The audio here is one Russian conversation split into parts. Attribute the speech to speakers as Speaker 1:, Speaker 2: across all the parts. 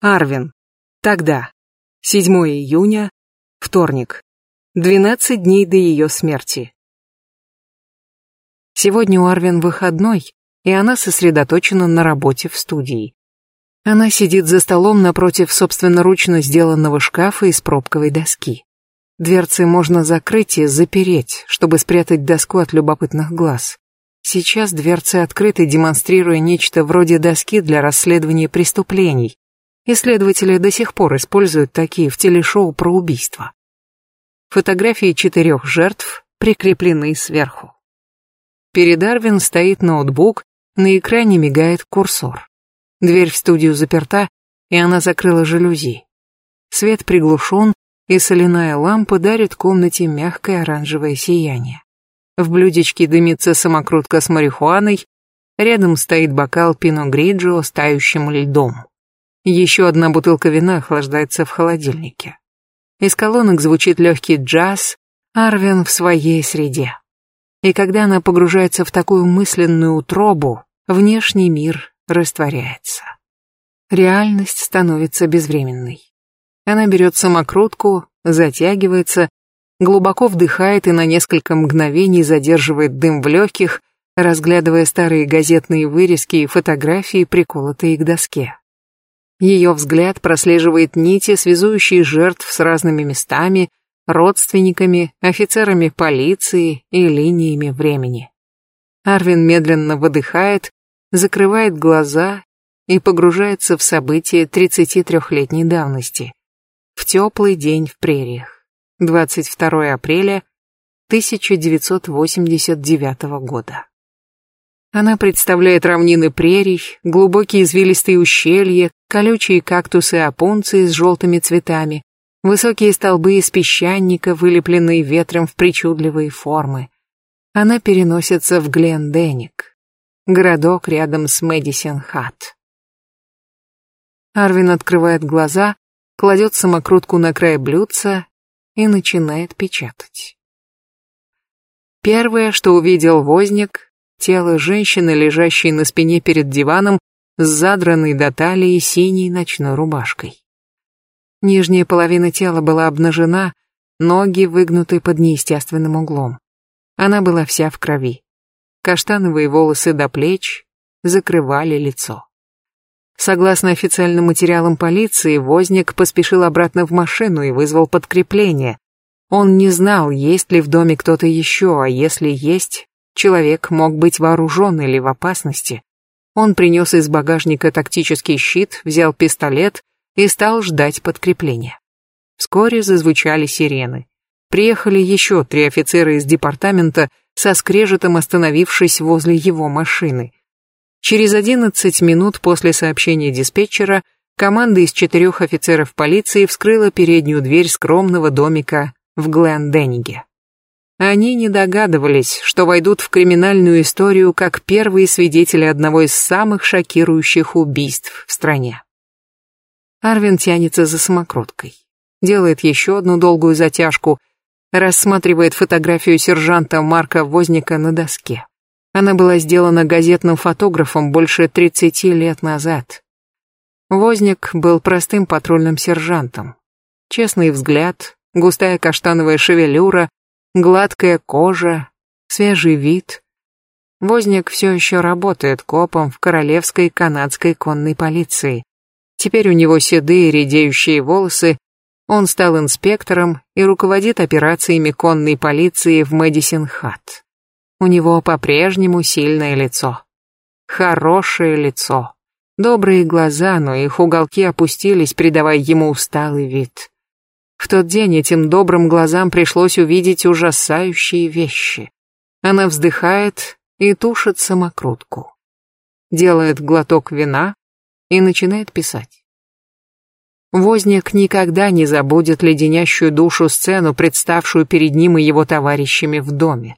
Speaker 1: Арвин. Тогда. 7 июня. Вторник. 12 дней до ее смерти. Сегодня у Арвин выходной, и она сосредоточена на работе в студии. Она сидит за столом напротив собственноручно сделанного шкафа из пробковой доски. Дверцы можно закрыть и запереть, чтобы спрятать доску от любопытных глаз. Сейчас дверцы открыты, демонстрируя нечто вроде доски для расследования преступлений, Исследователи до сих пор используют такие в телешоу про убийства. Фотографии четырех жертв прикреплены сверху. Перед Арвин стоит ноутбук, на экране мигает курсор. Дверь в студию заперта, и она закрыла жалюзи. Свет приглушен, и соляная лампа дарит комнате мягкое оранжевое сияние. В блюдечке дымится самокрутка с марихуаной, рядом стоит бокал пино-гриджио с тающим льдом. Еще одна бутылка вина охлаждается в холодильнике. Из колонок звучит легкий джаз, Арвин в своей среде. И когда она погружается в такую мысленную утробу, внешний мир растворяется. Реальность становится безвременной. Она берет самокрутку, затягивается, глубоко вдыхает и на несколько мгновений задерживает дым в легких, разглядывая старые газетные вырезки и фотографии, приколотые к доске. Ее взгляд прослеживает нити, связующие жертв с разными местами, родственниками, офицерами полиции и линиями времени. Арвин медленно выдыхает, закрывает глаза и погружается в события 33-летней давности. В теплый день в прериях. 22 апреля 1989 года. Она представляет равнины прерий, глубокие извилистые ущелья, колючие кактусы опунции с желтыми цветами, высокие столбы из песчаника, вылепленные ветром в причудливые формы. Она переносится в Гленденник, городок рядом с Мэдисон-Хат. Арвин открывает глаза, кладет самокрутку на край блюдца и начинает печатать. Первое, что увидел возник, тело женщины, лежащей на спине перед диваном с задранной до талии синей ночной рубашкой. Нижняя половина тела была обнажена, ноги выгнуты под неестественным углом. Она была вся в крови. Каштановые волосы до плеч закрывали лицо. Согласно официальным материалам полиции, Возник поспешил обратно в машину и вызвал подкрепление. Он не знал, есть ли в доме кто-то еще, а если есть, человек мог быть вооружен или в опасности. Он принес из багажника тактический щит, взял пистолет и стал ждать подкрепления. Вскоре зазвучали сирены. Приехали еще три офицера из департамента, со скрежетом остановившись возле его машины. Через 11 минут после сообщения диспетчера команда из четырех офицеров полиции вскрыла переднюю дверь скромного домика в Глендениге. Они не догадывались, что войдут в криминальную историю как первые свидетели одного из самых шокирующих убийств в стране. Арвин тянется за самокруткой, делает еще одну долгую затяжку, рассматривает фотографию сержанта Марка Возника на доске. Она была сделана газетным фотографом больше 30 лет назад. Возник был простым патрульным сержантом. Честный взгляд, густая каштановая шевелюра, Гладкая кожа, свежий вид. Возник все еще работает копом в Королевской канадской конной полиции. Теперь у него седые редеющие волосы, он стал инспектором и руководит операциями конной полиции в Мэдисон-Хат. У него по-прежнему сильное лицо. Хорошее лицо. Добрые глаза, но их уголки опустились, придавая ему усталый вид. В тот день этим добрым глазам пришлось увидеть ужасающие вещи. Она вздыхает и тушит самокрутку. Делает глоток вина и начинает писать. Возник никогда не забудет леденящую душу сцену, представшую перед ним и его товарищами в доме.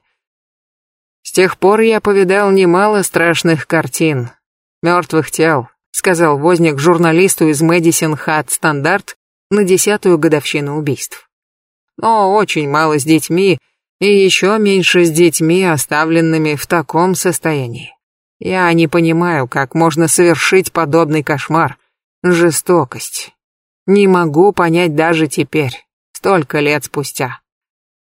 Speaker 1: С тех пор я повидал немало страшных картин, мертвых тел, сказал Возник журналисту из Мэдисон Хат Стандарт на десятую годовщину убийств. Но очень мало с детьми и еще меньше с детьми, оставленными в таком состоянии. Я не понимаю, как можно совершить подобный кошмар. Жестокость. Не могу понять даже теперь, столько лет спустя.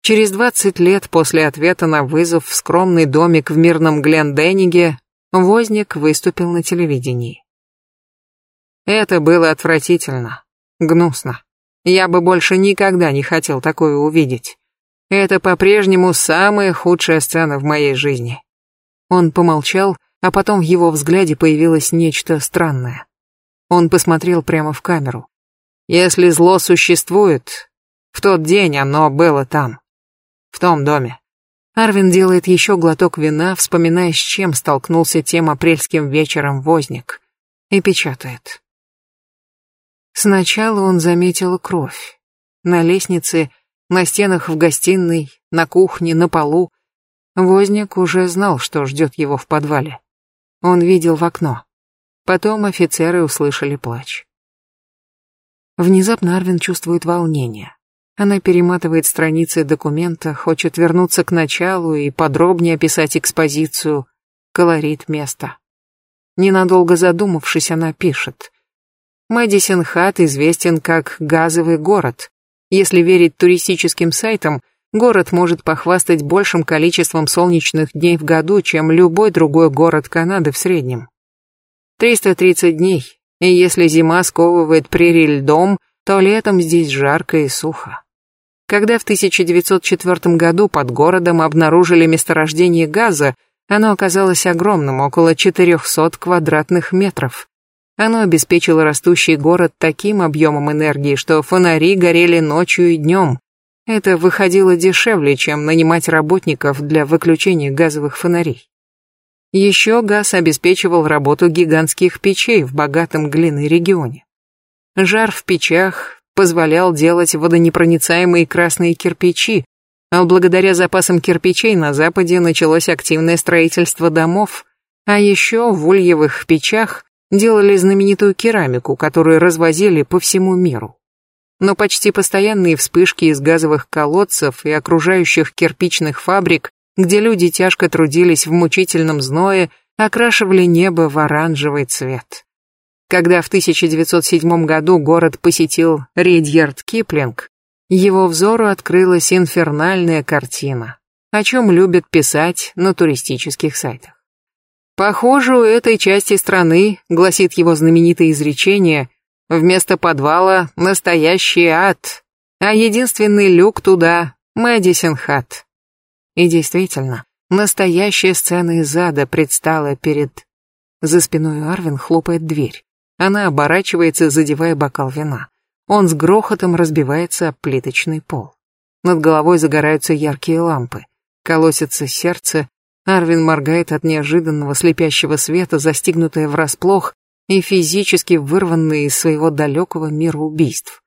Speaker 1: Через 20 лет после ответа на вызов в скромный домик в мирном Гленденниге Возник выступил на телевидении. Это было отвратительно. Гнусно. Я бы больше никогда не хотел такое увидеть. Это по-прежнему самая худшая сцена в моей жизни. Он помолчал, а потом в его взгляде появилось нечто странное. Он посмотрел прямо в камеру. Если зло существует, в тот день оно было там, в том доме. Арвин делает еще глоток вина, вспоминая, с чем столкнулся тем апрельским вечером возник, и печатает. Сначала он заметил кровь. На лестнице, на стенах в гостиной, на кухне, на полу. Возник уже знал, что ждет его в подвале. Он видел в окно. Потом офицеры услышали плач. Внезапно Арвин чувствует волнение. Она перематывает страницы документа, хочет вернуться к началу и подробнее описать экспозицию, колорит места. Ненадолго задумавшись, она пишет. Мэдисон Хат известен как «газовый город». Если верить туристическим сайтам, город может похвастать большим количеством солнечных дней в году, чем любой другой город Канады в среднем. 330 дней, и если зима сковывает прерий льдом, то летом здесь жарко и сухо. Когда в 1904 году под городом обнаружили месторождение газа, оно оказалось огромным, около 400 квадратных метров. Оно обеспечило растущий город таким объемом энергии, что фонари горели ночью и днем. Это выходило дешевле, чем нанимать работников для выключения газовых фонарей. Еще газ обеспечивал работу гигантских печей в богатом глиной регионе. Жар в печах позволял делать водонепроницаемые красные кирпичи, а благодаря запасам кирпичей на Западе началось активное строительство домов, а еще в ульевых печах делали знаменитую керамику, которую развозили по всему миру. Но почти постоянные вспышки из газовых колодцев и окружающих кирпичных фабрик, где люди тяжко трудились в мучительном зное, окрашивали небо в оранжевый цвет. Когда в 1907 году город посетил Редьярд Киплинг, его взору открылась инфернальная картина, о чем любят писать на туристических сайтах. Похоже, у этой части страны, гласит его знаменитое изречение, вместо подвала настоящий ад, а единственный люк туда — Мэдисон-хат. И действительно, настоящая сцена из ада предстала перед... За спиной Арвин хлопает дверь. Она оборачивается, задевая бокал вина. Он с грохотом разбивается о плиточный пол. Над головой загораются яркие лампы. Колосится сердце, Арвин моргает от неожиданного слепящего света, застигнутая врасплох и физически вырванная из своего далекого мира убийств.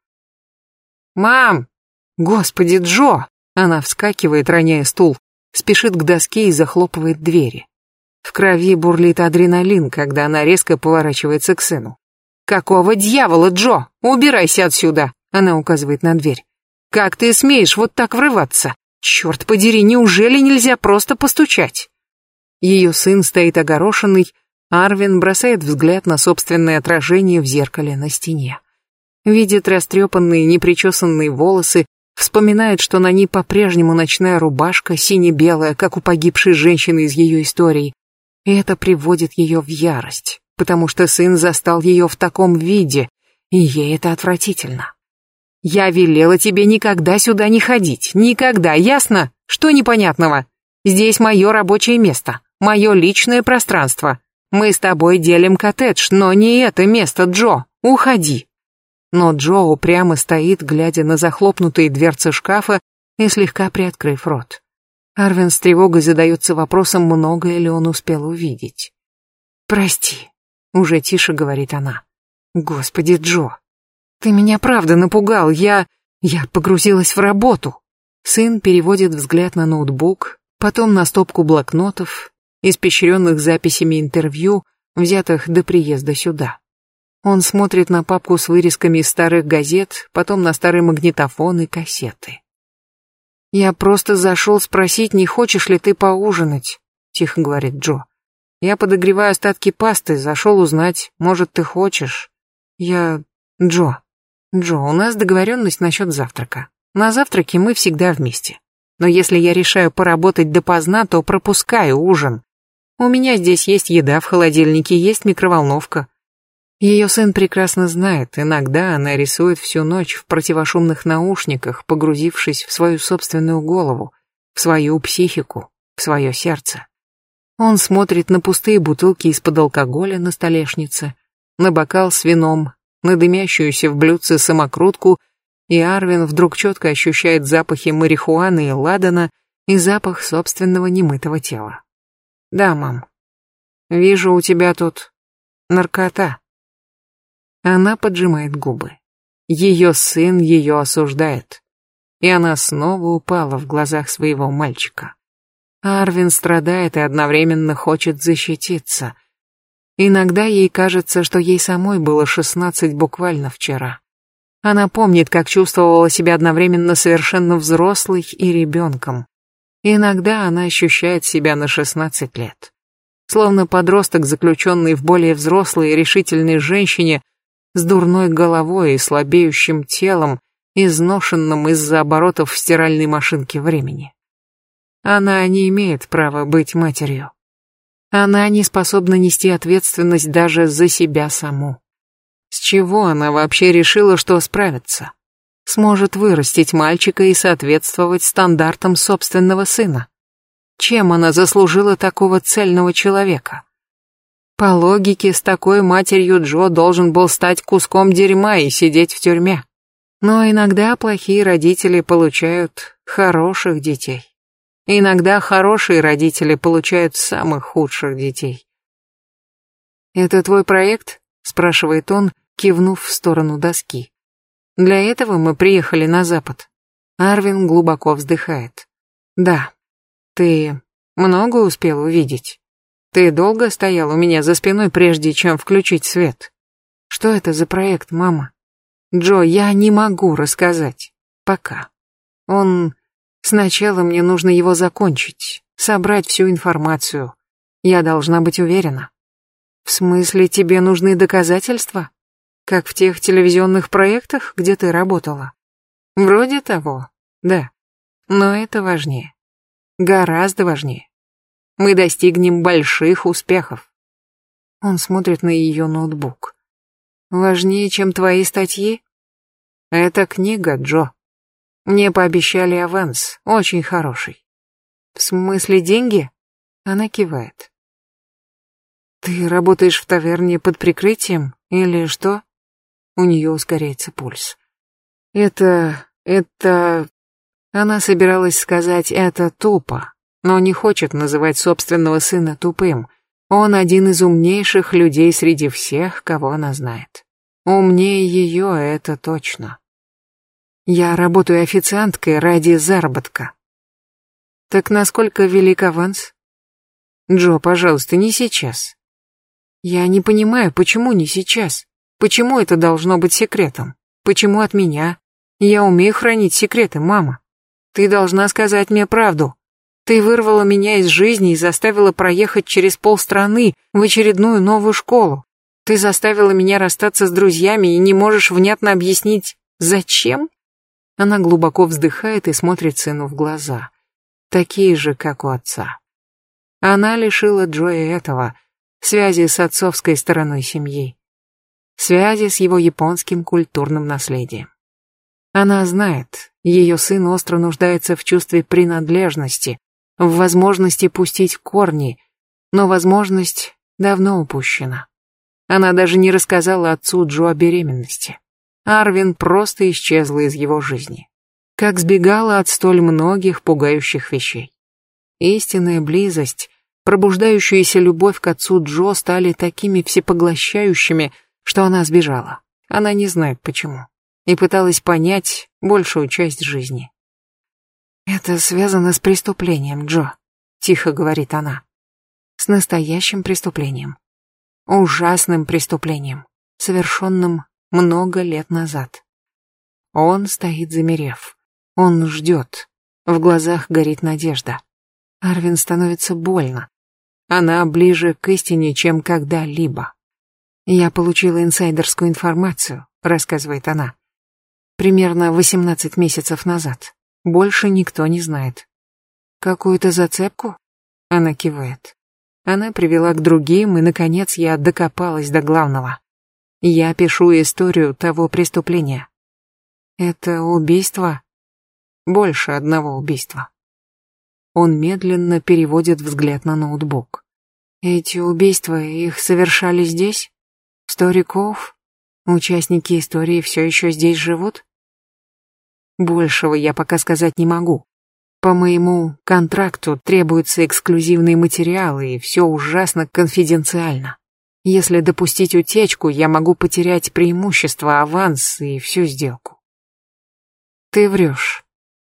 Speaker 1: «Мам! Господи, Джо!» Она вскакивает, роняя стул, спешит к доске и захлопывает двери. В крови бурлит адреналин, когда она резко поворачивается к сыну. «Какого дьявола, Джо? Убирайся отсюда!» Она указывает на дверь. «Как ты смеешь вот так врываться? Черт подери, неужели нельзя просто постучать? Ее сын стоит огорошенный, Арвин бросает взгляд на собственное отражение в зеркале на стене. Видит растрепанные, непричесанные волосы, вспоминает, что на ней по-прежнему ночная рубашка, сине-белая, как у погибшей женщины из ее истории. И это приводит ее в ярость, потому что сын застал ее в таком виде, и ей это отвратительно. Я велела тебе никогда сюда не ходить. Никогда, ясно? Что непонятного? Здесь мое рабочее место, мое личное пространство. Мы с тобой делим коттедж, но не это место, Джо. Уходи. Но Джо упрямо стоит, глядя на захлопнутые дверцы шкафа и слегка приоткрыв рот. Арвин с тревогой задается вопросом, многое ли он успел увидеть. «Прости», — уже тише говорит она. «Господи, Джо, ты меня правда напугал, я... Я погрузилась в работу. Сын переводит взгляд на ноутбук, потом на стопку блокнотов, испещренных записями интервью, взятых до приезда сюда. Он смотрит на папку с вырезками из старых газет, потом на старый магнитофон и кассеты. «Я просто зашел спросить, не хочешь ли ты поужинать?» — тихо говорит Джо. «Я подогреваю остатки пасты, зашел узнать, может, ты хочешь?» «Я... Джо, Джо, у нас договоренность насчет завтрака. На завтраке мы всегда вместе. Но если я решаю поработать допоздна, то пропускаю ужин. У меня здесь есть еда в холодильнике, есть микроволновка. Ее сын прекрасно знает, иногда она рисует всю ночь в противошумных наушниках, погрузившись в свою собственную голову, в свою психику, в свое сердце. Он смотрит на пустые бутылки из-под алкоголя на столешнице, на бокал с вином, на дымящуюся в блюдце самокрутку, и Арвин вдруг четко ощущает запахи марихуаны и ладана и запах собственного немытого тела. «Да, мам. Вижу, у тебя тут наркота». Она поджимает губы. Ее сын ее осуждает. И она снова упала в глазах своего мальчика. Арвин страдает и одновременно хочет защититься — Иногда ей кажется, что ей самой было шестнадцать буквально вчера. Она помнит, как чувствовала себя одновременно совершенно взрослой и ребенком. Иногда она ощущает себя на шестнадцать лет. Словно подросток, заключенный в более взрослой и решительной женщине, с дурной головой и слабеющим телом, изношенным из-за оборотов в стиральной машинке времени. Она не имеет права быть матерью. Она не способна нести ответственность даже за себя саму. С чего она вообще решила, что справится? Сможет вырастить мальчика и соответствовать стандартам собственного сына? Чем она заслужила такого цельного человека? По логике, с такой матерью Джо должен был стать куском дерьма и сидеть в тюрьме. Но иногда плохие родители получают хороших детей. Иногда хорошие родители получают самых худших детей. «Это твой проект?» — спрашивает он, кивнув в сторону доски. «Для этого мы приехали на Запад». Арвин глубоко вздыхает. «Да. Ты много успел увидеть? Ты долго стоял у меня за спиной, прежде чем включить свет? Что это за проект, мама?» «Джо, я не могу рассказать. Пока. Он Сначала мне нужно его закончить, собрать всю информацию. Я должна быть уверена. В смысле, тебе нужны доказательства? Как в тех телевизионных проектах, где ты работала? Вроде того, да. Но это важнее. Гораздо важнее. Мы достигнем больших успехов. Он смотрит на ее ноутбук. Важнее, чем твои статьи? Это книга, Джо. Мне пообещали аванс, очень хороший. В смысле деньги? Она кивает. Ты работаешь в таверне под прикрытием или что? У нее ускоряется пульс. Это... это... Она собиралась сказать «это тупо», но не хочет называть собственного сына тупым. Он один из умнейших людей среди всех, кого она знает. Умнее ее это точно. Я работаю официанткой ради заработка. Так насколько велик аванс? Джо, пожалуйста, не сейчас. Я не понимаю, почему не сейчас? Почему это должно быть секретом? Почему от меня? Я умею хранить секреты, мама. Ты должна сказать мне правду. Ты вырвала меня из жизни и заставила проехать через полстраны в очередную новую школу. Ты заставила меня расстаться с друзьями и не можешь внятно объяснить, зачем? Она глубоко вздыхает и смотрит сыну в глаза, такие же, как у отца. Она лишила Джоя этого, связи с отцовской стороной семьи, связи с его японским культурным наследием. Она знает, ее сын остро нуждается в чувстве принадлежности, в возможности пустить корни, но возможность давно упущена. Она даже не рассказала отцу Джо о беременности. Арвин просто исчезла из его жизни. Как сбегала от столь многих пугающих вещей. Истинная близость, пробуждающаяся любовь к отцу Джо стали такими всепоглощающими, что она сбежала. Она не знает почему. И пыталась понять большую часть жизни. «Это связано с преступлением, Джо», — тихо говорит она. «С настоящим преступлением. Ужасным преступлением, совершенным много лет назад. Он стоит замерев. Он ждет. В глазах горит надежда. Арвин становится больно. Она ближе к истине, чем когда-либо. «Я получила инсайдерскую информацию», — рассказывает она. «Примерно 18 месяцев назад. Больше никто не знает». «Какую-то зацепку?» — она кивает. Она привела к другим, и, наконец, я докопалась до главного. Я пишу историю того преступления. Это убийство? Больше одного убийства. Он медленно переводит взгляд на ноутбук. Эти убийства, их совершали здесь? Сториков, Участники истории все еще здесь живут? Большего я пока сказать не могу. По моему контракту требуются эксклюзивные материалы, и все ужасно конфиденциально. Если допустить утечку, я могу потерять преимущество, аванс и всю сделку. Ты врешь.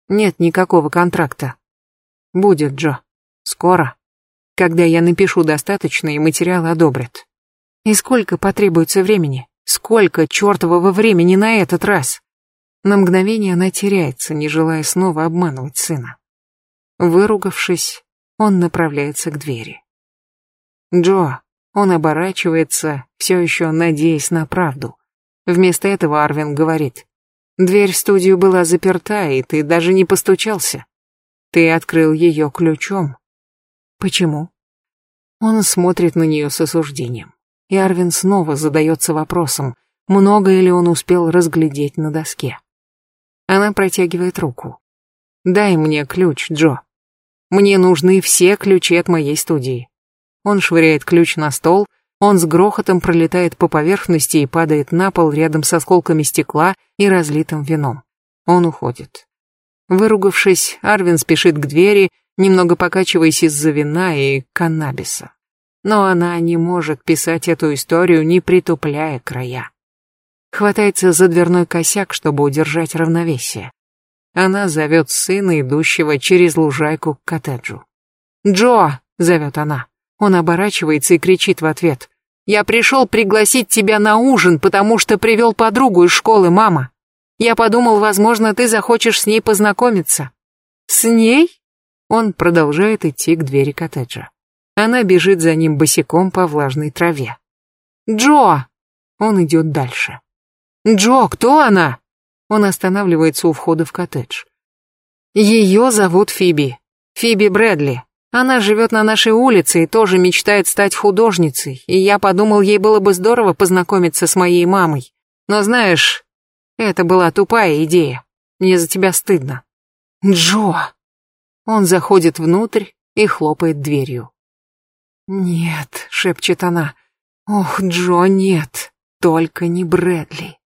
Speaker 1: Нет никакого контракта. Будет, Джо. Скоро. Когда я напишу достаточно и материал одобрят. И сколько потребуется времени? Сколько чертового времени на этот раз? На мгновение она теряется, не желая снова обманывать сына. Выругавшись, он направляется к двери. «Джо», он оборачивается, все еще надеясь на правду. Вместо этого Арвин говорит. «Дверь в студию была заперта, и ты даже не постучался. Ты открыл ее ключом». «Почему?» Он смотрит на нее с осуждением. И Арвин снова задается вопросом, многое ли он успел разглядеть на доске. Она протягивает руку. «Дай мне ключ, Джо. Мне нужны все ключи от моей студии. Он швыряет ключ на стол, он с грохотом пролетает по поверхности и падает на пол рядом с осколками стекла и разлитым вином. Он уходит. Выругавшись, Арвин спешит к двери, немного покачиваясь из-за вина и каннабиса. Но она не может писать эту историю, не притупляя края. Хватается за дверной косяк, чтобы удержать равновесие. Она зовет сына, идущего через лужайку к коттеджу. «Джо!» — зовет она. Он оборачивается и кричит в ответ. «Я пришел пригласить тебя на ужин, потому что привел подругу из школы, мама. Я подумал, возможно, ты захочешь с ней познакомиться». «С ней?» Он продолжает идти к двери коттеджа. Она бежит за ним босиком по влажной траве. «Джо!» Он идет дальше. «Джо, кто она?» Он останавливается у входа в коттедж. Ее зовут Фиби. Фиби Брэдли. Она живет на нашей улице и тоже мечтает стать художницей, и я подумал, ей было бы здорово познакомиться с моей мамой. Но знаешь, это была тупая идея. Мне за тебя стыдно. Джо! Он заходит внутрь и хлопает дверью. «Нет», — шепчет она. «Ох, Джо, нет, только не Брэдли».